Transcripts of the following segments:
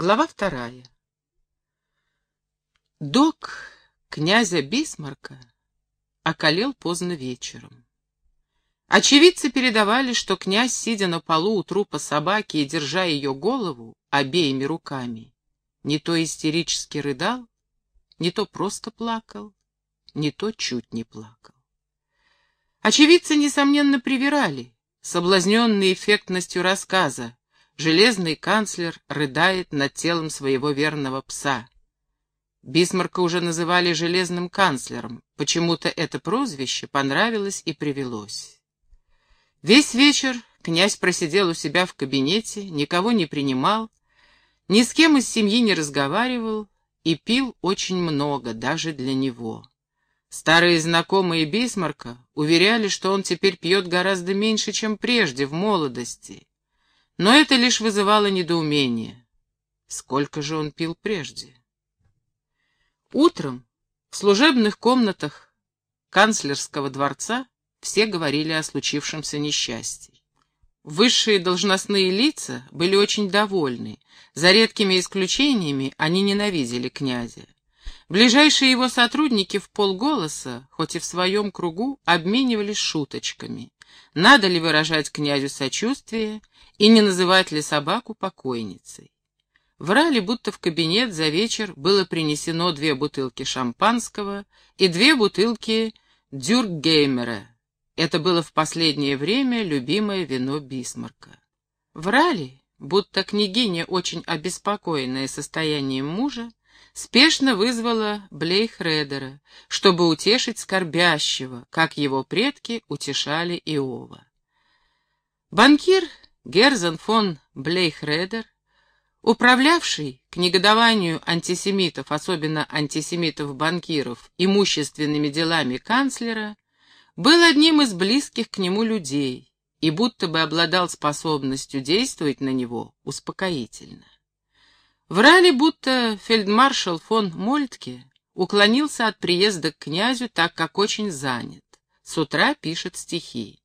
Глава вторая. Док князя Бисмарка околел поздно вечером. Очевидцы передавали, что князь, сидя на полу у трупа собаки и держа ее голову обеими руками, не то истерически рыдал, не то просто плакал, не то чуть не плакал. Очевидцы, несомненно, привирали, соблазненные эффектностью рассказа, железный канцлер рыдает над телом своего верного пса. Бисмарка уже называли железным канцлером, почему-то это прозвище понравилось и привелось. Весь вечер князь просидел у себя в кабинете, никого не принимал, ни с кем из семьи не разговаривал и пил очень много, даже для него. Старые знакомые Бисмарка уверяли, что он теперь пьет гораздо меньше, чем прежде, в молодости, но это лишь вызывало недоумение. Сколько же он пил прежде? Утром в служебных комнатах канцлерского дворца все говорили о случившемся несчастье. Высшие должностные лица были очень довольны. За редкими исключениями они ненавидели князя. Ближайшие его сотрудники в полголоса, хоть и в своем кругу, обменивались шуточками. Надо ли выражать князю сочувствие и не называть ли собаку покойницей. Врали, будто в кабинет за вечер было принесено две бутылки шампанского и две бутылки дюркгеймера. Это было в последнее время любимое вино Бисмарка. Врали, будто княгиня, очень обеспокоенная состоянием мужа, спешно вызвала Блейхредера, чтобы утешить скорбящего, как его предки утешали Иова. Банкир Герзен фон Блейхредер, управлявший к негодованию антисемитов, особенно антисемитов-банкиров, имущественными делами канцлера, был одним из близких к нему людей и будто бы обладал способностью действовать на него успокоительно. Врали, будто фельдмаршал фон Мольтке уклонился от приезда к князю, так как очень занят. С утра пишет стихи.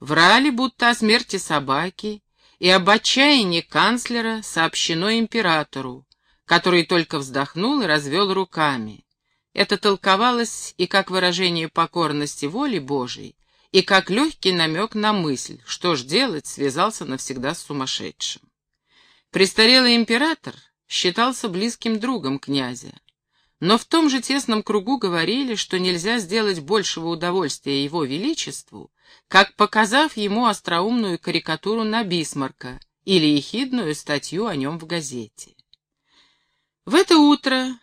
Врали, будто о смерти собаки и об отчаянии канцлера сообщено императору, который только вздохнул и развел руками. Это толковалось и как выражение покорности воли Божией, и как легкий намек на мысль, что ж делать, связался навсегда с сумасшедшим. Престарелый император считался близким другом князя, но в том же тесном кругу говорили, что нельзя сделать большего удовольствия его величеству, как показав ему остроумную карикатуру на Бисмарка или ехидную статью о нем в газете. В это утро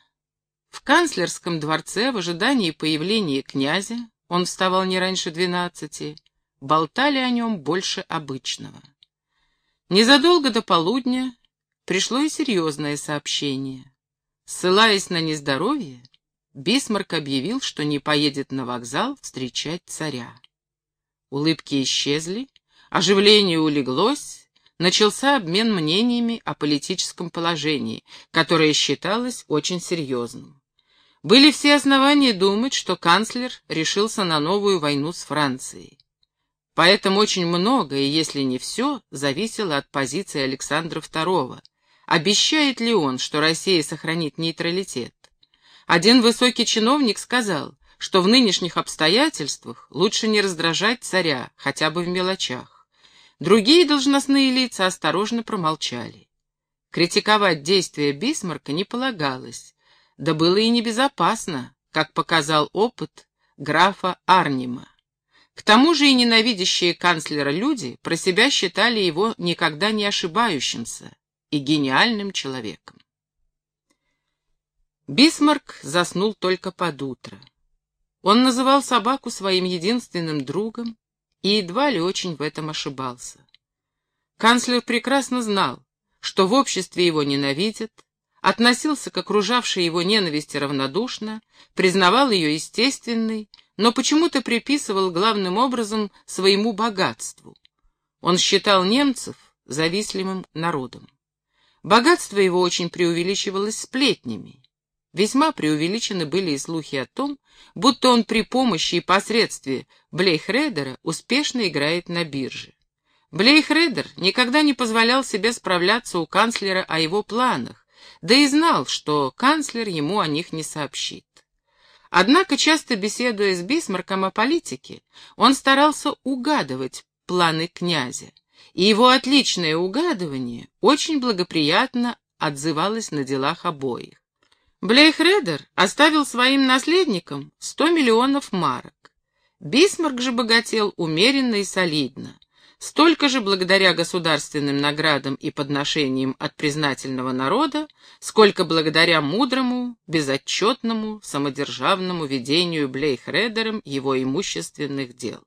в канцлерском дворце в ожидании появления князя, он вставал не раньше двенадцати, болтали о нем больше обычного. Незадолго до полудня пришло и серьезное сообщение. Ссылаясь на нездоровье, Бисмарк объявил, что не поедет на вокзал встречать царя. Улыбки исчезли, оживление улеглось, начался обмен мнениями о политическом положении, которое считалось очень серьезным. Были все основания думать, что канцлер решился на новую войну с Францией. Поэтому очень многое, если не все, зависело от позиции Александра II. Обещает ли он, что Россия сохранит нейтралитет? Один высокий чиновник сказал, что в нынешних обстоятельствах лучше не раздражать царя, хотя бы в мелочах. Другие должностные лица осторожно промолчали. Критиковать действия Бисмарка не полагалось, да было и небезопасно, как показал опыт графа Арнима. К тому же и ненавидящие канцлера люди про себя считали его никогда не ошибающимся и гениальным человеком. Бисмарк заснул только под утро. Он называл собаку своим единственным другом и едва ли очень в этом ошибался. Канцлер прекрасно знал, что в обществе его ненавидят, относился к окружавшей его ненависти равнодушно, признавал ее естественной, но почему-то приписывал главным образом своему богатству. Он считал немцев завистливым народом. Богатство его очень преувеличивалось сплетнями. Весьма преувеличены были и слухи о том, будто он при помощи и посредстве Блейхредера успешно играет на бирже. Блейхредер никогда не позволял себе справляться у канцлера о его планах, да и знал, что канцлер ему о них не сообщит. Однако, часто беседуя с Бисмарком о политике, он старался угадывать планы князя, и его отличное угадывание очень благоприятно отзывалось на делах обоих. Блейхредер оставил своим наследникам 100 миллионов марок. Бисмарк же богател умеренно и солидно. Столько же благодаря государственным наградам и подношениям от признательного народа, сколько благодаря мудрому, безотчетному, самодержавному ведению Блейхредером его имущественных дел.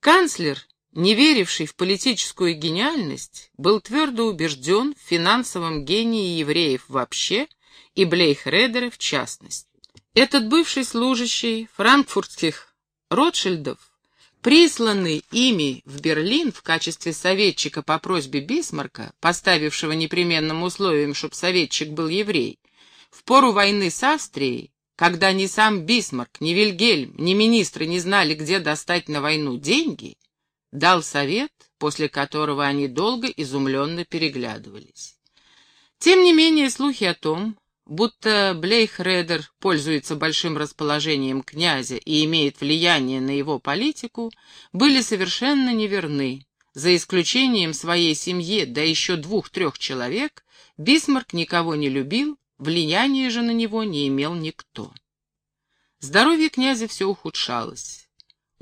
Канцлер, не веривший в политическую гениальность, был твердо убежден в финансовом гении евреев вообще и Блейхредера в частности. Этот бывший служащий франкфуртских Ротшильдов присланный ими в Берлин в качестве советчика по просьбе Бисмарка, поставившего непременным условием, чтобы советчик был еврей, в пору войны с Австрией, когда ни сам Бисмарк, ни Вильгельм, ни министры не знали, где достать на войну деньги, дал совет, после которого они долго изумленно переглядывались. Тем не менее, слухи о том, будто Блейхредер пользуется большим расположением князя и имеет влияние на его политику, были совершенно неверны. За исключением своей семьи, да еще двух-трех человек, Бисмарк никого не любил, влияния же на него не имел никто. Здоровье князя все ухудшалось.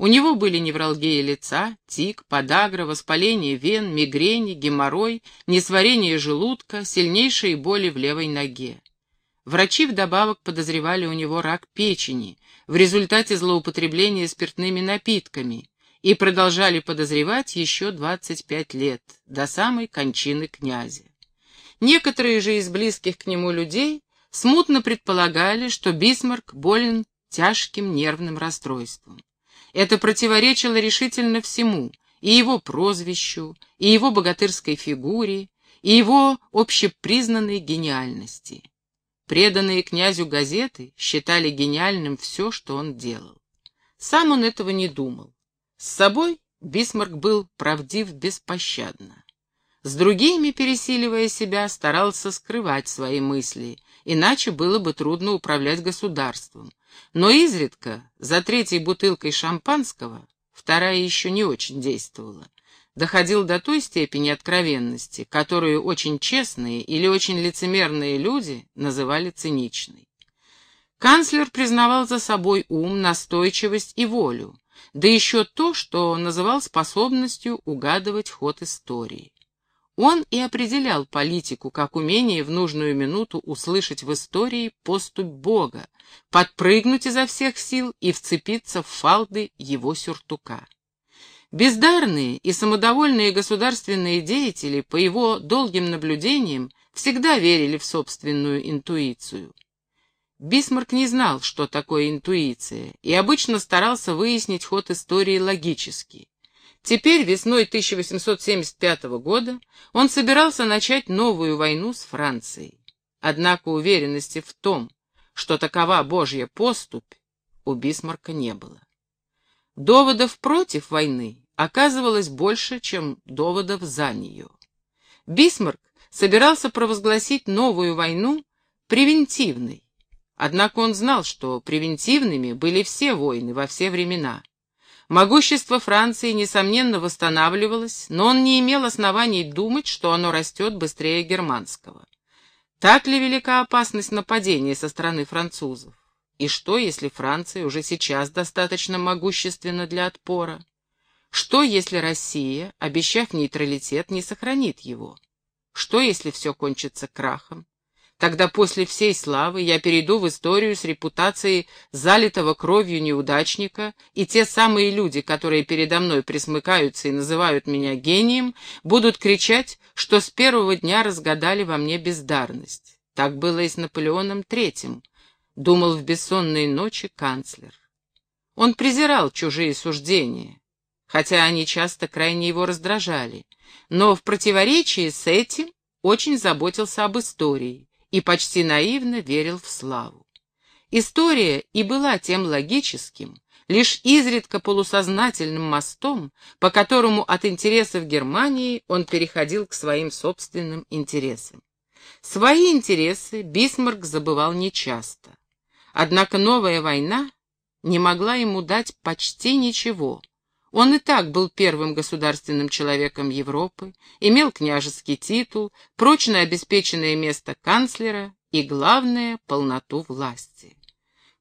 У него были невралгия лица, тик, подагра, воспаление вен, мигрени, геморрой, несварение желудка, сильнейшие боли в левой ноге. Врачи вдобавок подозревали у него рак печени в результате злоупотребления спиртными напитками и продолжали подозревать еще 25 лет, до самой кончины князя. Некоторые же из близких к нему людей смутно предполагали, что Бисмарк болен тяжким нервным расстройством. Это противоречило решительно всему, и его прозвищу, и его богатырской фигуре, и его общепризнанной гениальности. Преданные князю газеты считали гениальным все, что он делал. Сам он этого не думал. С собой Бисмарк был правдив беспощадно. С другими, пересиливая себя, старался скрывать свои мысли, иначе было бы трудно управлять государством. Но изредка, за третьей бутылкой шампанского, вторая еще не очень действовала, доходил до той степени откровенности, которую очень честные или очень лицемерные люди называли циничной. Канцлер признавал за собой ум, настойчивость и волю, да еще то, что называл способностью угадывать ход истории. Он и определял политику как умение в нужную минуту услышать в истории поступь Бога, подпрыгнуть изо всех сил и вцепиться в фалды его сюртука. Бездарные и самодовольные государственные деятели, по его долгим наблюдениям, всегда верили в собственную интуицию. Бисмарк не знал, что такое интуиция, и обычно старался выяснить ход истории логически. Теперь, весной 1875 года, он собирался начать новую войну с Францией. Однако уверенности в том, что такова Божья поступь, у Бисмарка не было. Доводов против войны оказывалось больше, чем доводов за нее. Бисмарк собирался провозгласить новую войну превентивной, однако он знал, что превентивными были все войны во все времена. Могущество Франции, несомненно, восстанавливалось, но он не имел оснований думать, что оно растет быстрее германского. Так ли велика опасность нападения со стороны французов? И что, если Франция уже сейчас достаточно могущественна для отпора? Что, если Россия, обещав нейтралитет, не сохранит его? Что, если все кончится крахом? Тогда после всей славы я перейду в историю с репутацией залитого кровью неудачника, и те самые люди, которые передо мной присмыкаются и называют меня гением, будут кричать, что с первого дня разгадали во мне бездарность. Так было и с Наполеоном Третьим, думал в бессонные ночи канцлер. Он презирал чужие суждения, хотя они часто крайне его раздражали, но в противоречии с этим очень заботился об истории и почти наивно верил в славу. История и была тем логическим, лишь изредка полусознательным мостом, по которому от интересов Германии он переходил к своим собственным интересам. Свои интересы Бисмарк забывал нечасто. Однако новая война не могла ему дать почти ничего. Он и так был первым государственным человеком Европы, имел княжеский титул, прочно обеспеченное место канцлера и, главное, полноту власти.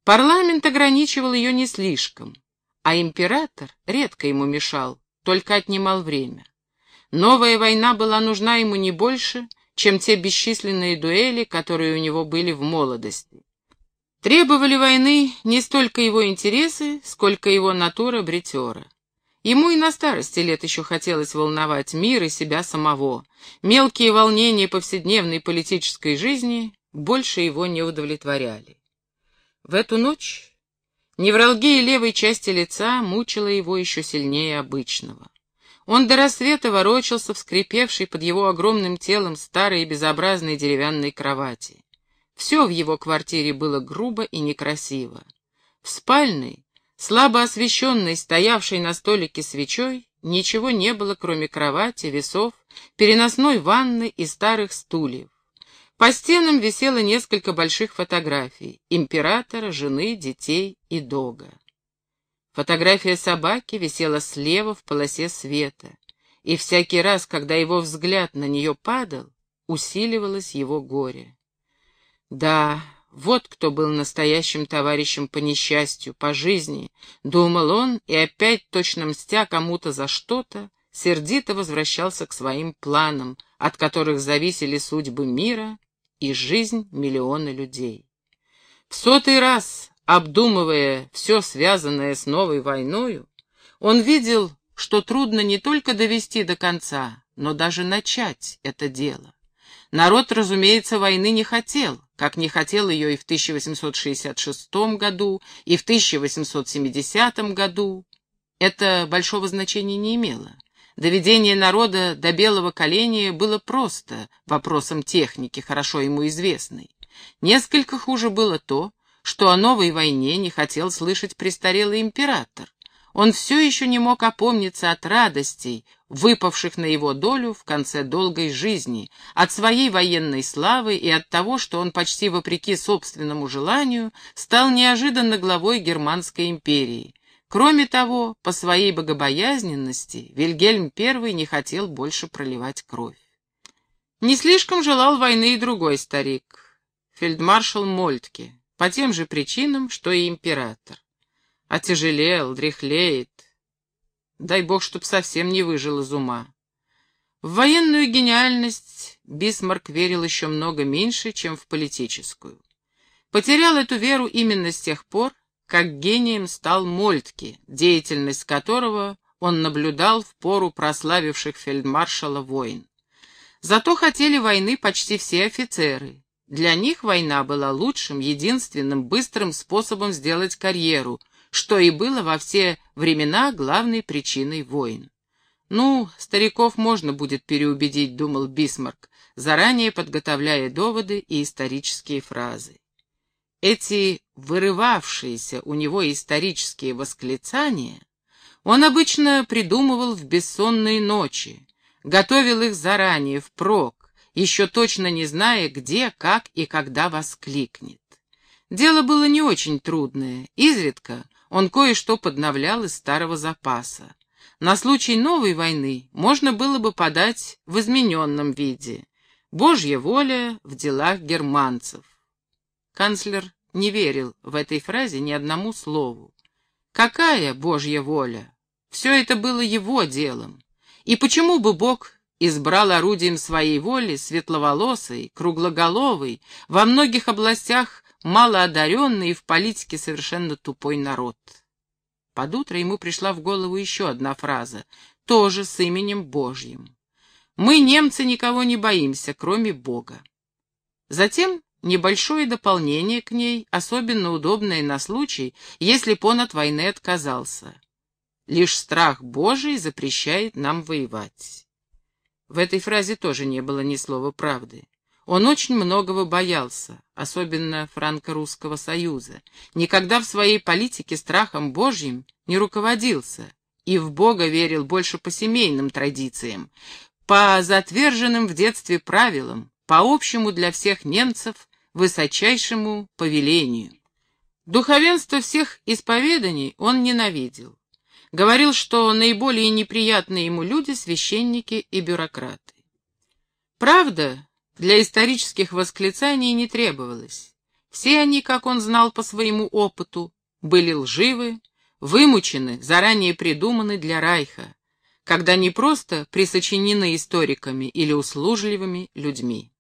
Парламент ограничивал ее не слишком, а император редко ему мешал, только отнимал время. Новая война была нужна ему не больше, чем те бесчисленные дуэли, которые у него были в молодости. Требовали войны не столько его интересы, сколько его натура бретера. Ему и на старости лет еще хотелось волновать мир и себя самого. Мелкие волнения повседневной политической жизни больше его не удовлетворяли. В эту ночь невралгия левой части лица мучила его еще сильнее обычного. Он до рассвета ворочался в скрипевшей под его огромным телом старой и безобразной деревянной кровати. Все в его квартире было грубо и некрасиво. В спальной, слабо освещенной, стоявшей на столике свечой, ничего не было, кроме кровати, весов, переносной ванны и старых стульев. По стенам висело несколько больших фотографий — императора, жены, детей и дога. Фотография собаки висела слева в полосе света, и всякий раз, когда его взгляд на нее падал, усиливалось его горе. Да, вот кто был настоящим товарищем по несчастью, по жизни, думал он, и опять, точно мстя кому-то за что-то, сердито возвращался к своим планам, от которых зависели судьбы мира и жизнь миллиона людей. В сотый раз, обдумывая все связанное с новой войною, он видел, что трудно не только довести до конца, но даже начать это дело. Народ, разумеется, войны не хотел, как не хотел ее и в 1866 году, и в 1870 году. Это большого значения не имело. Доведение народа до белого коленя было просто вопросом техники, хорошо ему известной. Несколько хуже было то, что о новой войне не хотел слышать престарелый император. Он все еще не мог опомниться от радостей, выпавших на его долю в конце долгой жизни, от своей военной славы и от того, что он почти вопреки собственному желанию стал неожиданно главой Германской империи. Кроме того, по своей богобоязненности Вильгельм I не хотел больше проливать кровь. Не слишком желал войны и другой старик, фельдмаршал Мольтке, по тем же причинам, что и император. Отяжелел, дряхлеет. Дай бог, чтоб совсем не выжил из ума. В военную гениальность Бисмарк верил еще много меньше, чем в политическую. Потерял эту веру именно с тех пор, как гением стал Мольтке, деятельность которого он наблюдал в пору прославивших фельдмаршала войн. Зато хотели войны почти все офицеры. Для них война была лучшим, единственным, быстрым способом сделать карьеру, что и было во все времена главной причиной войн. «Ну, стариков можно будет переубедить», — думал Бисмарк, заранее подготовляя доводы и исторические фразы. Эти вырывавшиеся у него исторические восклицания он обычно придумывал в бессонные ночи, готовил их заранее, впрок, еще точно не зная, где, как и когда воскликнет. Дело было не очень трудное, изредка он кое-что подновлял из старого запаса. На случай новой войны можно было бы подать в измененном виде. Божья воля в делах германцев. Канцлер не верил в этой фразе ни одному слову. Какая Божья воля? Все это было его делом. И почему бы Бог избрал орудием своей воли светловолосый, круглоголовый, во многих областях малоодаренный и в политике совершенно тупой народ? Под утро ему пришла в голову еще одна фраза, тоже с именем Божьим. «Мы, немцы, никого не боимся, кроме Бога». Затем Небольшое дополнение к ней, особенно удобное на случай, если б он от войны отказался. Лишь страх Божий запрещает нам воевать. В этой фразе тоже не было ни слова правды. Он очень многого боялся, особенно Франко-Русского союза, никогда в своей политике страхом Божьим не руководился и в Бога верил больше по семейным традициям, по затверженным в детстве правилам, по общему для всех немцев высочайшему повелению. Духовенство всех исповеданий он ненавидел. Говорил, что наиболее неприятные ему люди — священники и бюрократы. Правда, для исторических восклицаний не требовалось. Все они, как он знал по своему опыту, были лживы, вымучены, заранее придуманы для Райха, когда не просто присочинены историками или услужливыми людьми.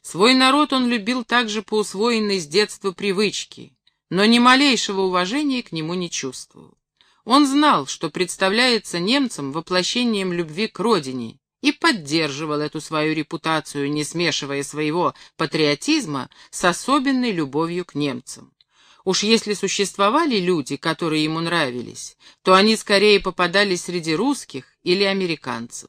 Свой народ он любил также по усвоенной с детства привычке, но ни малейшего уважения к нему не чувствовал. Он знал, что представляется немцам воплощением любви к родине, и поддерживал эту свою репутацию, не смешивая своего патриотизма с особенной любовью к немцам. Уж если существовали люди, которые ему нравились, то они скорее попадались среди русских или американцев.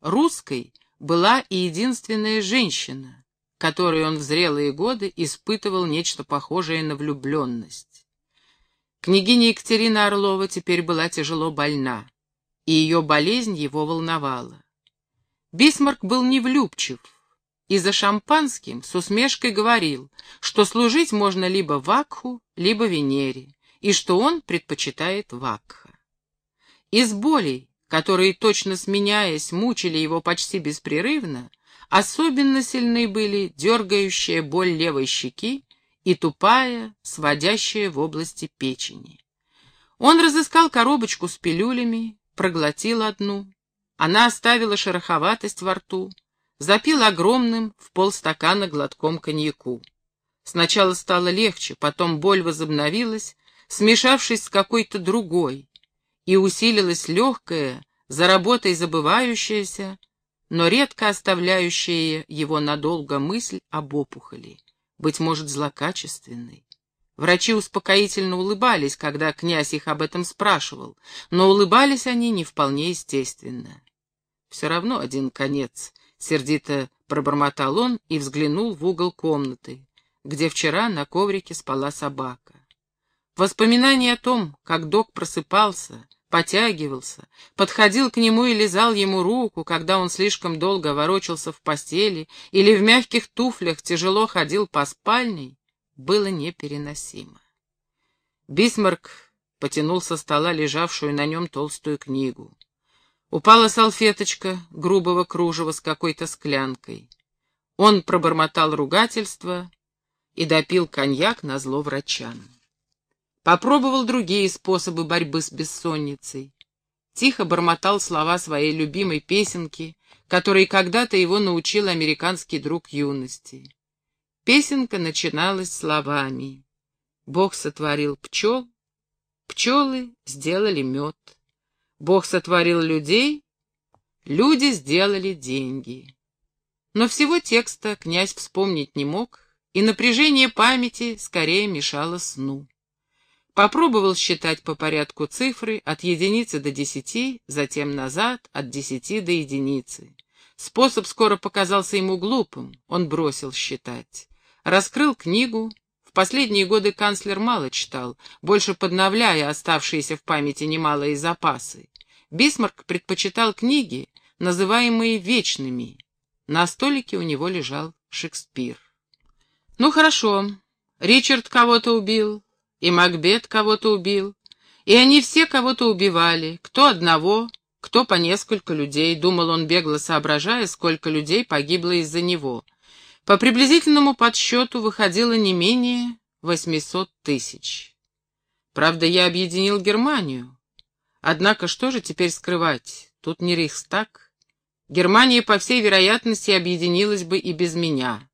Русской была и единственная женщина, которой он в зрелые годы испытывал нечто похожее на влюбленность. Княгиня Екатерина Орлова теперь была тяжело больна, и ее болезнь его волновала. Бисмарк был невлюбчив и за шампанским с усмешкой говорил, что служить можно либо Вакху, либо Венере, и что он предпочитает Вакха. Из болей, которые, точно сменяясь, мучили его почти беспрерывно, особенно сильны были дергающая боль левой щеки и тупая, сводящая в области печени. Он разыскал коробочку с пилюлями, проглотил одну, она оставила шероховатость во рту, запил огромным в полстакана глотком коньяку. Сначала стало легче, потом боль возобновилась, смешавшись с какой-то другой, и усилилась легкая, за работой забывающаяся, но редко оставляющая его надолго мысль об опухоли, быть может, злокачественной. Врачи успокоительно улыбались, когда князь их об этом спрашивал, но улыбались они не вполне естественно. Все равно один конец, — сердито пробормотал он и взглянул в угол комнаты, где вчера на коврике спала собака. Воспоминание о том, как док просыпался, потягивался, подходил к нему и лизал ему руку, когда он слишком долго ворочался в постели или в мягких туфлях тяжело ходил по спальне, было непереносимо. Бисмарк потянул со стола лежавшую на нем толстую книгу. Упала салфеточка грубого кружева с какой-то склянкой. Он пробормотал ругательство и допил коньяк на зло врачам. Попробовал другие способы борьбы с бессонницей. Тихо бормотал слова своей любимой песенки, которой когда-то его научил американский друг юности. Песенка начиналась словами «Бог сотворил пчел, пчелы сделали мед». Бог сотворил людей, люди сделали деньги. Но всего текста князь вспомнить не мог, и напряжение памяти скорее мешало сну. Попробовал считать по порядку цифры от единицы до десяти, затем назад от десяти до единицы. Способ скоро показался ему глупым, он бросил считать. Раскрыл книгу. В последние годы канцлер мало читал, больше подновляя оставшиеся в памяти немалые запасы. Бисмарк предпочитал книги, называемые вечными. На столике у него лежал Шекспир. Ну хорошо, Ричард кого-то убил, и Макбет кого-то убил, и они все кого-то убивали, кто одного, кто по несколько людей, думал он бегло соображая, сколько людей погибло из-за него. По приблизительному подсчету выходило не менее 800 тысяч. Правда, я объединил Германию. Однако что же теперь скрывать? Тут не Рейхстаг. Германия, по всей вероятности, объединилась бы и без меня.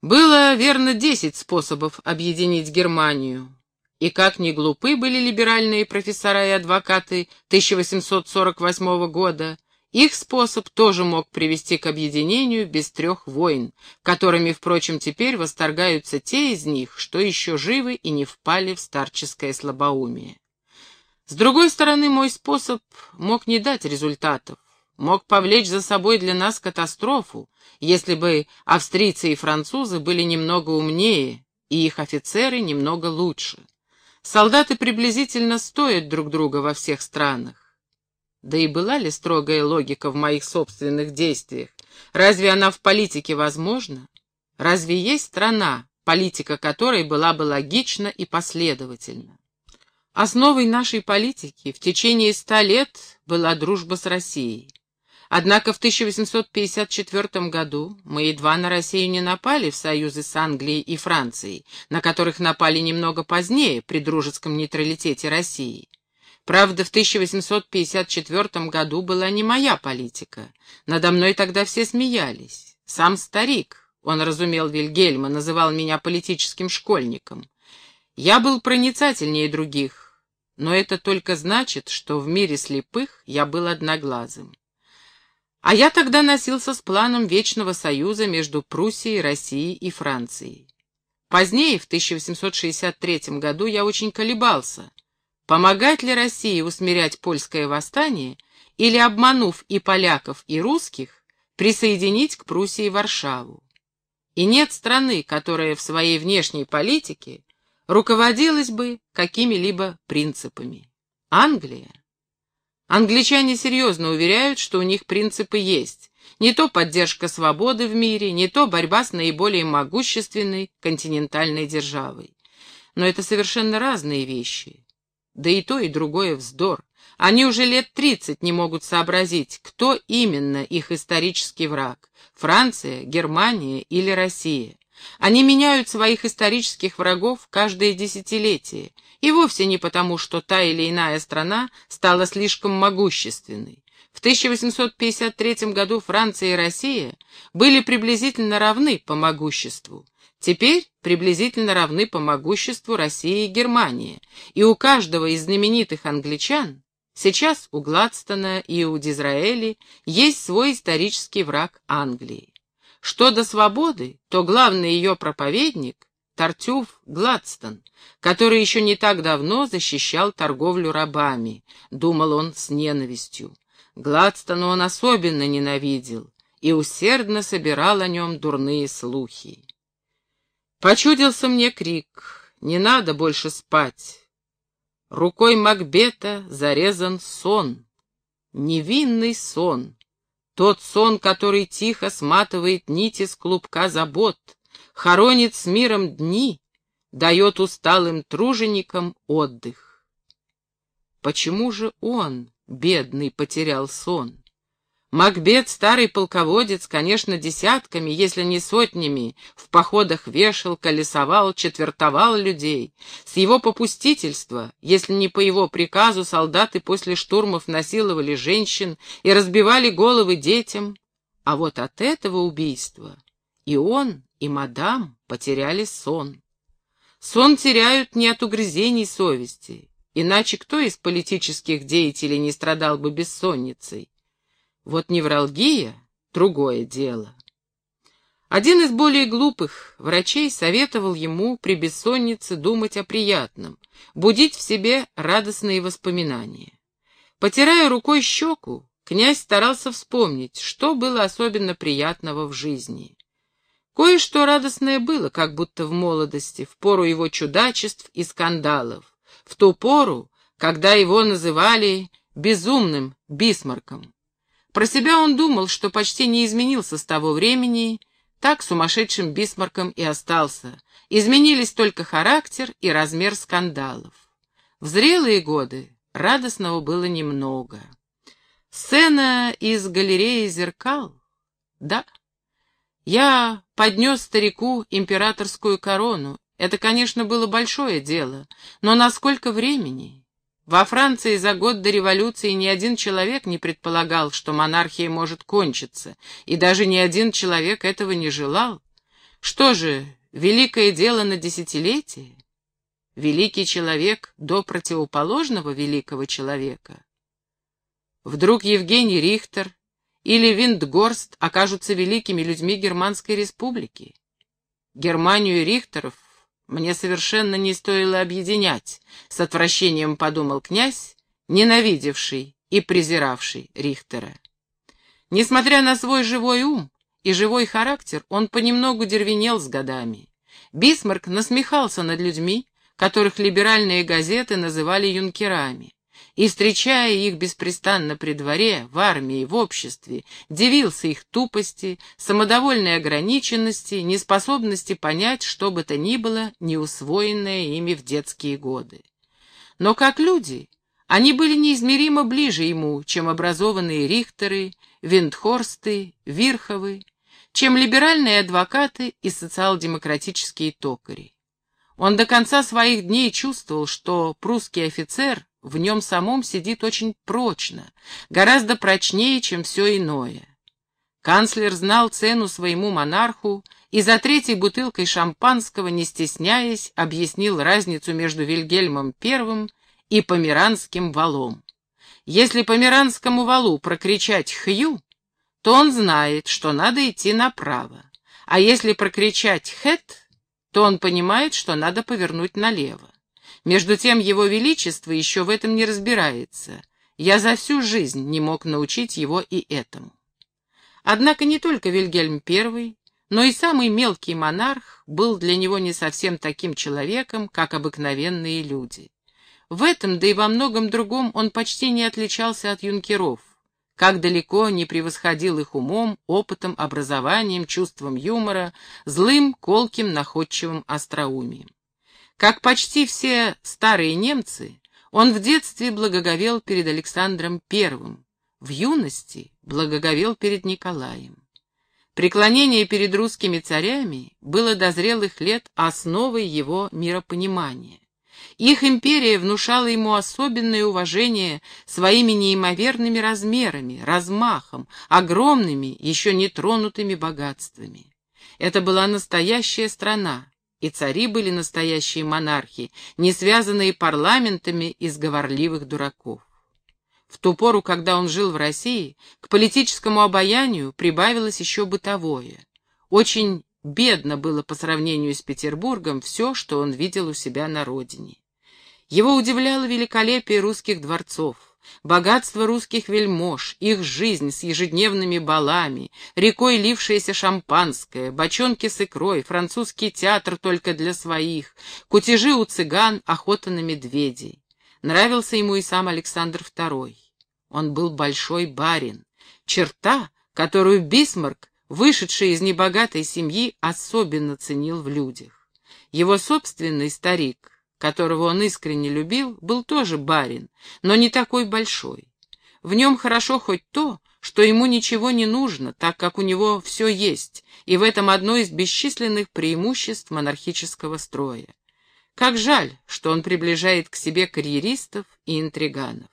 Было, верно, десять способов объединить Германию. И как ни глупы были либеральные профессора и адвокаты 1848 года, их способ тоже мог привести к объединению без трех войн, которыми, впрочем, теперь восторгаются те из них, что еще живы и не впали в старческое слабоумие. С другой стороны, мой способ мог не дать результатов, мог повлечь за собой для нас катастрофу, если бы австрийцы и французы были немного умнее, и их офицеры немного лучше. Солдаты приблизительно стоят друг друга во всех странах. Да и была ли строгая логика в моих собственных действиях? Разве она в политике возможна? Разве есть страна, политика которой была бы логична и последовательна? Основой нашей политики в течение ста лет была дружба с Россией. Однако в 1854 году мы едва на Россию не напали в союзы с Англией и Францией, на которых напали немного позднее при дружеском нейтралитете России. Правда, в 1854 году была не моя политика. Надо мной тогда все смеялись. Сам старик, он разумел Вильгельма, называл меня политическим школьником. Я был проницательнее других, но это только значит, что в мире слепых я был одноглазым. А я тогда носился с планом Вечного Союза между Пруссией, Россией и Францией. Позднее, в 1863 году, я очень колебался, помогать ли России усмирять польское восстание или, обманув и поляков, и русских, присоединить к Пруссии Варшаву. И нет страны, которая в своей внешней политике руководилась бы какими-либо принципами. Англия Англичане серьезно уверяют, что у них принципы есть. Не то поддержка свободы в мире, не то борьба с наиболее могущественной континентальной державой. Но это совершенно разные вещи. Да и то, и другое вздор. Они уже лет тридцать не могут сообразить, кто именно их исторический враг — Франция, Германия или Россия. Они меняют своих исторических врагов каждое десятилетие, и вовсе не потому, что та или иная страна стала слишком могущественной. В 1853 году Франция и Россия были приблизительно равны по могуществу. Теперь приблизительно равны по могуществу Россия и Германия, и у каждого из знаменитых англичан, сейчас у Гладстона и у Дизраэли, есть свой исторический враг Англии. Что до свободы, то главный ее проповедник — Тартюф Гладстон, который еще не так давно защищал торговлю рабами, думал он с ненавистью. Гладстона он особенно ненавидел и усердно собирал о нем дурные слухи. Почудился мне крик «Не надо больше спать!» Рукой Макбета зарезан сон, невинный сон, тот сон, который тихо сматывает нити с клубка забот, хоронит с миром дни, дает усталым труженикам отдых. Почему же он, бедный, потерял сон? Макбет, старый полководец, конечно, десятками, если не сотнями, в походах вешал, колесовал, четвертовал людей. С его попустительства, если не по его приказу, солдаты после штурмов насиловали женщин и разбивали головы детям. А вот от этого убийства и он, и мадам потеряли сон. Сон теряют не от угрызений совести, иначе кто из политических деятелей не страдал бы бессонницей? Вот невралгия — другое дело. Один из более глупых врачей советовал ему при бессоннице думать о приятном, будить в себе радостные воспоминания. Потирая рукой щеку, князь старался вспомнить, что было особенно приятного в жизни. Кое-что радостное было, как будто в молодости, в пору его чудачеств и скандалов, в ту пору, когда его называли безумным Бисмарком. Про себя он думал, что почти не изменился с того времени, так сумасшедшим Бисмарком и остался. Изменились только характер и размер скандалов. В зрелые годы радостного было немного. Сцена из галереи зеркал? Да. Я поднес старику императорскую корону. Это, конечно, было большое дело, но на сколько времени? Во Франции за год до революции ни один человек не предполагал, что монархия может кончиться, и даже ни один человек этого не желал. Что же, великое дело на десятилетие? Великий человек до противоположного великого человека? Вдруг Евгений Рихтер или Виндгорст окажутся великими людьми Германской республики? Германию Рихтеров мне совершенно не стоило объединять, с отвращением подумал князь, ненавидевший и презиравший Рихтера. Несмотря на свой живой ум и живой характер, он понемногу дервенел с годами. Бисмарк насмехался над людьми, которых либеральные газеты называли юнкерами и, встречая их беспрестанно при дворе, в армии, в обществе, дивился их тупости, самодовольной ограниченности, неспособности понять, что бы то ни было, не усвоенное ими в детские годы. Но как люди, они были неизмеримо ближе ему, чем образованные Рихтеры, Виндхорсты, Вирховы, чем либеральные адвокаты и социал-демократические токари. Он до конца своих дней чувствовал, что прусский офицер в нем самом сидит очень прочно, гораздо прочнее, чем все иное. Канцлер знал цену своему монарху и за третьей бутылкой шампанского, не стесняясь, объяснил разницу между Вильгельмом I и Померанским валом. Если Померанскому валу прокричать «хью», то он знает, что надо идти направо, а если прокричать «хэт», то он понимает, что надо повернуть налево. Между тем его величество еще в этом не разбирается. Я за всю жизнь не мог научить его и этому. Однако не только Вильгельм I, но и самый мелкий монарх был для него не совсем таким человеком, как обыкновенные люди. В этом, да и во многом другом, он почти не отличался от юнкеров, как далеко не превосходил их умом, опытом, образованием, чувством юмора, злым, колким, находчивым остроумием. Как почти все старые немцы, он в детстве благоговел перед Александром I, в юности благоговел перед Николаем. Преклонение перед русскими царями было до зрелых лет основой его миропонимания. Их империя внушала ему особенное уважение своими неимоверными размерами, размахом, огромными, еще не тронутыми богатствами. Это была настоящая страна, и цари были настоящие монархи, не связанные парламентами из говорливых дураков. В ту пору, когда он жил в России, к политическому обаянию прибавилось еще бытовое. Очень бедно было по сравнению с Петербургом все, что он видел у себя на родине. Его удивляло великолепие русских дворцов, Богатство русских вельмож, их жизнь с ежедневными балами, рекой лившееся шампанское, бочонки с икрой, французский театр только для своих, кутежи у цыган, охота на медведей. Нравился ему и сам Александр II. Он был большой барин. Черта, которую Бисмарк, вышедший из небогатой семьи, особенно ценил в людях. Его собственный старик, которого он искренне любил, был тоже барин, но не такой большой. В нем хорошо хоть то, что ему ничего не нужно, так как у него все есть, и в этом одно из бесчисленных преимуществ монархического строя. Как жаль, что он приближает к себе карьеристов и интриганов.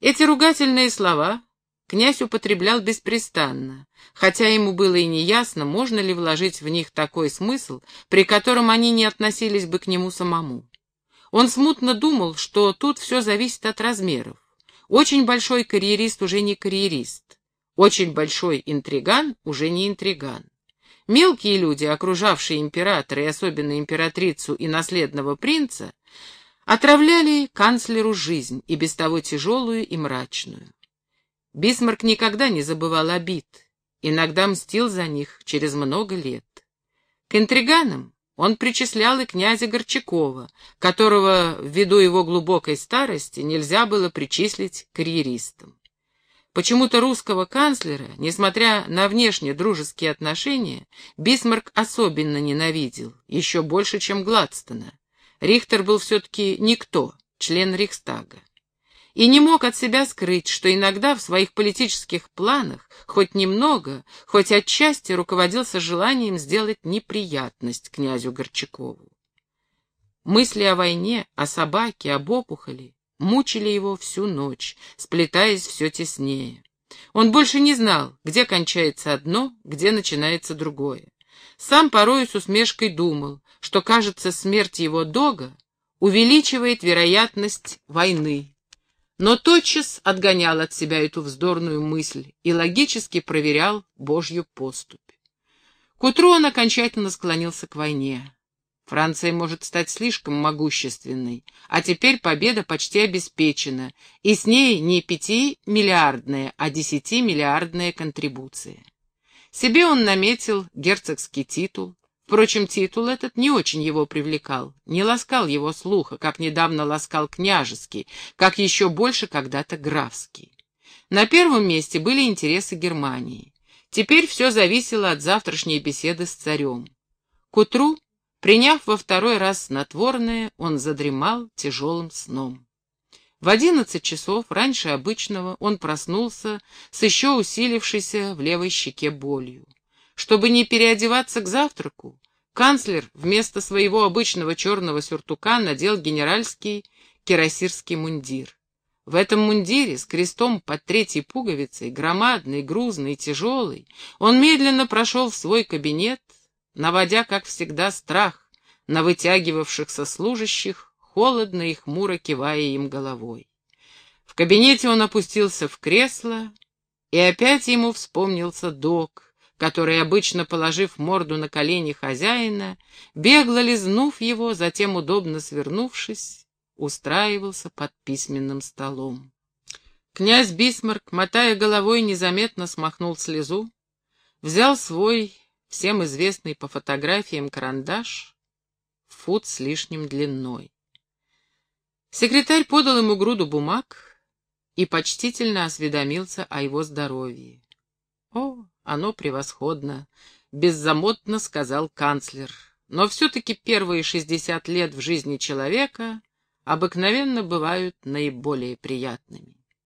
Эти ругательные слова князь употреблял беспрестанно, хотя ему было и неясно, можно ли вложить в них такой смысл, при котором они не относились бы к нему самому. Он смутно думал, что тут все зависит от размеров. Очень большой карьерист уже не карьерист, очень большой интриган уже не интриган. Мелкие люди, окружавшие императора и особенно императрицу и наследного принца, отравляли канцлеру жизнь, и без того тяжелую и мрачную. Бисмарк никогда не забывал обид, иногда мстил за них через много лет. К интриганам он причислял и князя Горчакова, которого, ввиду его глубокой старости, нельзя было причислить карьеристам. Почему-то русского канцлера, несмотря на внешне дружеские отношения, Бисмарк особенно ненавидел, еще больше, чем Гладстона. Рихтер был все-таки никто, член Рейхстага и не мог от себя скрыть, что иногда в своих политических планах хоть немного, хоть отчасти руководился желанием сделать неприятность князю Горчакову. Мысли о войне, о собаке, об опухоли мучили его всю ночь, сплетаясь все теснее. Он больше не знал, где кончается одно, где начинается другое. Сам порою с усмешкой думал, что, кажется, смерть его дога увеличивает вероятность войны, но тотчас отгонял от себя эту вздорную мысль и логически проверял Божью поступь. К утру он окончательно склонился к войне. Франция может стать слишком могущественной, а теперь победа почти обеспечена, и с ней не пятимиллиардная, а десятимиллиардная контрибуция. Себе он наметил герцогский титул, Впрочем, титул этот не очень его привлекал, не ласкал его слуха, как недавно ласкал княжеский, как еще больше когда-то графский. На первом месте были интересы Германии. Теперь все зависело от завтрашней беседы с царем. К утру, приняв во второй раз снотворное, он задремал тяжелым сном. В одиннадцать часов, раньше обычного, он проснулся с еще усилившейся в левой щеке болью. Чтобы не переодеваться к завтраку, канцлер вместо своего обычного черного сюртука надел генеральский кирасирский мундир. В этом мундире с крестом под третьей пуговицей, громадный, грузный, тяжелый, он медленно прошел в свой кабинет, наводя, как всегда, страх на вытягивавшихся служащих, холодно и хмуро кивая им головой. В кабинете он опустился в кресло, и опять ему вспомнился док, который, обычно положив морду на колени хозяина, бегло лизнув его, затем, удобно свернувшись, устраивался под письменным столом. Князь Бисмарк, мотая головой, незаметно смахнул слезу, взял свой, всем известный по фотографиям, карандаш, фут с лишним длиной. Секретарь подал ему груду бумаг и почтительно осведомился о его здоровье. О, оно превосходно, беззамотно сказал канцлер. Но все-таки первые шестьдесят лет в жизни человека обыкновенно бывают наиболее приятными.